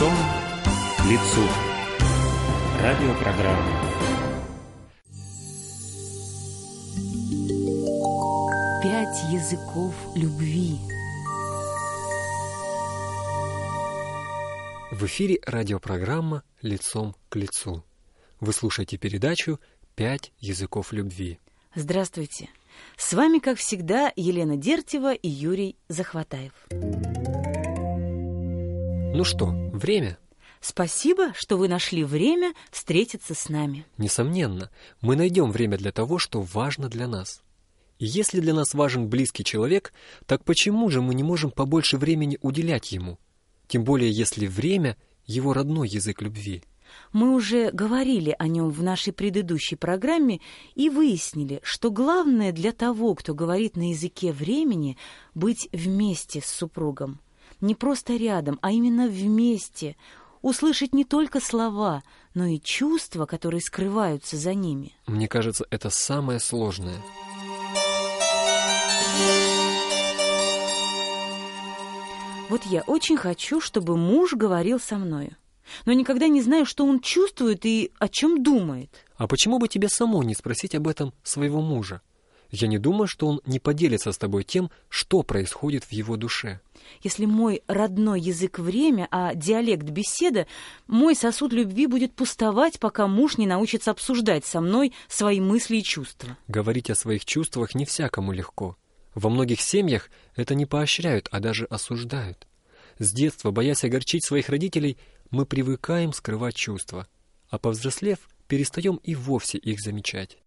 Лицом к лицу. Радиопрограмма. Пять языков любви. В эфире радиопрограмма «Лицом к лицу». Вы слушаете передачу «Пять языков любви». Здравствуйте. С вами, как всегда, Елена Дертьева и Юрий Захватаев. Ну что, время? Спасибо, что вы нашли время встретиться с нами. Несомненно, мы найдем время для того, что важно для нас. И если для нас важен близкий человек, так почему же мы не можем побольше времени уделять ему? Тем более, если время — его родной язык любви. Мы уже говорили о нем в нашей предыдущей программе и выяснили, что главное для того, кто говорит на языке времени, быть вместе с супругом. Не просто рядом, а именно вместе. Услышать не только слова, но и чувства, которые скрываются за ними. Мне кажется, это самое сложное. Вот я очень хочу, чтобы муж говорил со мною. Но никогда не знаю, что он чувствует и о чем думает. А почему бы тебе самой не спросить об этом своего мужа? Я не думаю, что он не поделится с тобой тем, что происходит в его душе. Если мой родной язык время, а диалект беседа, мой сосуд любви будет пустовать, пока муж не научится обсуждать со мной свои мысли и чувства. Говорить о своих чувствах не всякому легко. Во многих семьях это не поощряют, а даже осуждают. С детства, боясь огорчить своих родителей, мы привыкаем скрывать чувства, а повзрослев, перестаем и вовсе их замечать.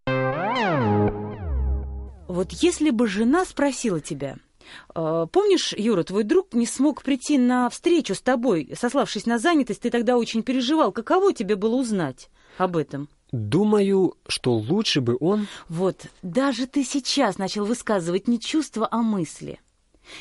Вот если бы жена спросила тебя, «Э, Помнишь, Юра, твой друг не смог прийти на встречу с тобой, сославшись на занятость, ты тогда очень переживал. Каково тебе было узнать об этом? Думаю, что лучше бы он... Вот, даже ты сейчас начал высказывать не чувства, а мысли.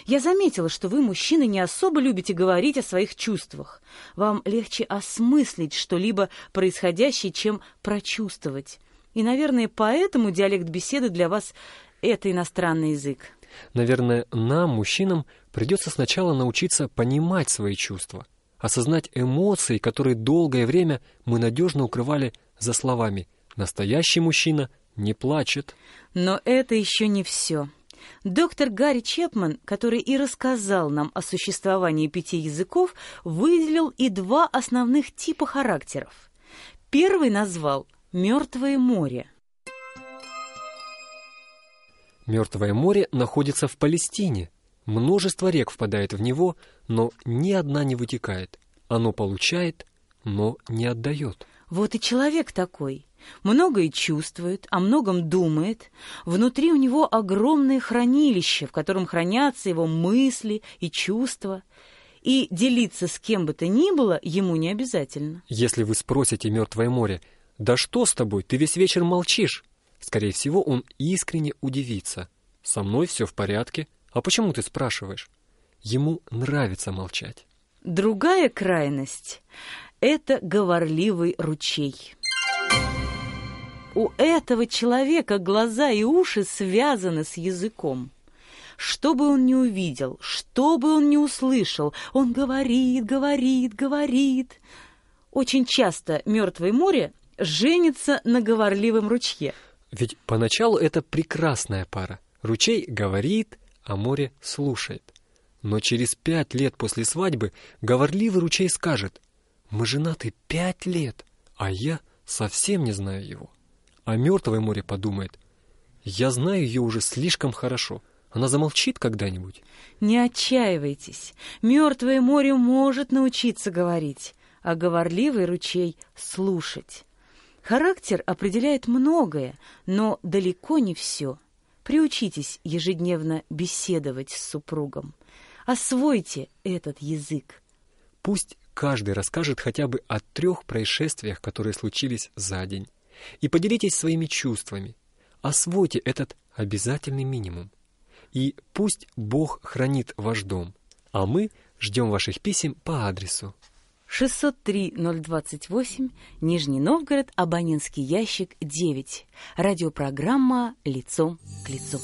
Я заметила, что вы, мужчины, не особо любите говорить о своих чувствах. Вам легче осмыслить что-либо происходящее, чем прочувствовать. И, наверное, поэтому диалект беседы для вас — это иностранный язык. Наверное, нам, мужчинам, придется сначала научиться понимать свои чувства, осознать эмоции, которые долгое время мы надежно укрывали за словами «настоящий мужчина не плачет». Но это еще не все. Доктор Гарри Чепман, который и рассказал нам о существовании пяти языков, выделил и два основных типа характеров. Первый назвал «мертвое море». Мертвое море находится в Палестине. Множество рек впадает в него, но ни одна не вытекает. Оно получает, но не отдает. Вот и человек такой. Многое чувствует, о многом думает. Внутри у него огромное хранилище, в котором хранятся его мысли и чувства. И делиться с кем бы то ни было ему не обязательно. Если вы спросите Мертвое море, «Да что с тобой? Ты весь вечер молчишь?» Скорее всего, он искренне удивится. «Со мной все в порядке. А почему ты спрашиваешь?» Ему нравится молчать. Другая крайность это говорливый ручей. У этого человека глаза и уши связаны с языком. Что бы он ни увидел, что бы он ни услышал, он говорит, говорит, говорит. Очень часто мертвое море женится на говорливом ручье. Ведь поначалу это прекрасная пара. Ручей говорит, а море слушает. Но через пять лет после свадьбы говорливый ручей скажет — мы женаты пять лет, а я совсем не знаю его. А мертвое море подумает, я знаю ее уже слишком хорошо. Она замолчит когда-нибудь? Не отчаивайтесь. Мертвое море может научиться говорить, а говорливый ручей — слушать. Характер определяет многое, но далеко не все. Приучитесь ежедневно беседовать с супругом. Освойте этот язык. Пусть Каждый расскажет хотя бы о трех происшествиях, которые случились за день. И поделитесь своими чувствами. Освойте этот обязательный минимум. И пусть Бог хранит ваш дом, а мы ждем ваших писем по адресу 603-028, Нижний Новгород, абонентский ящик 9. Радиопрограмма «Лицом к лицу».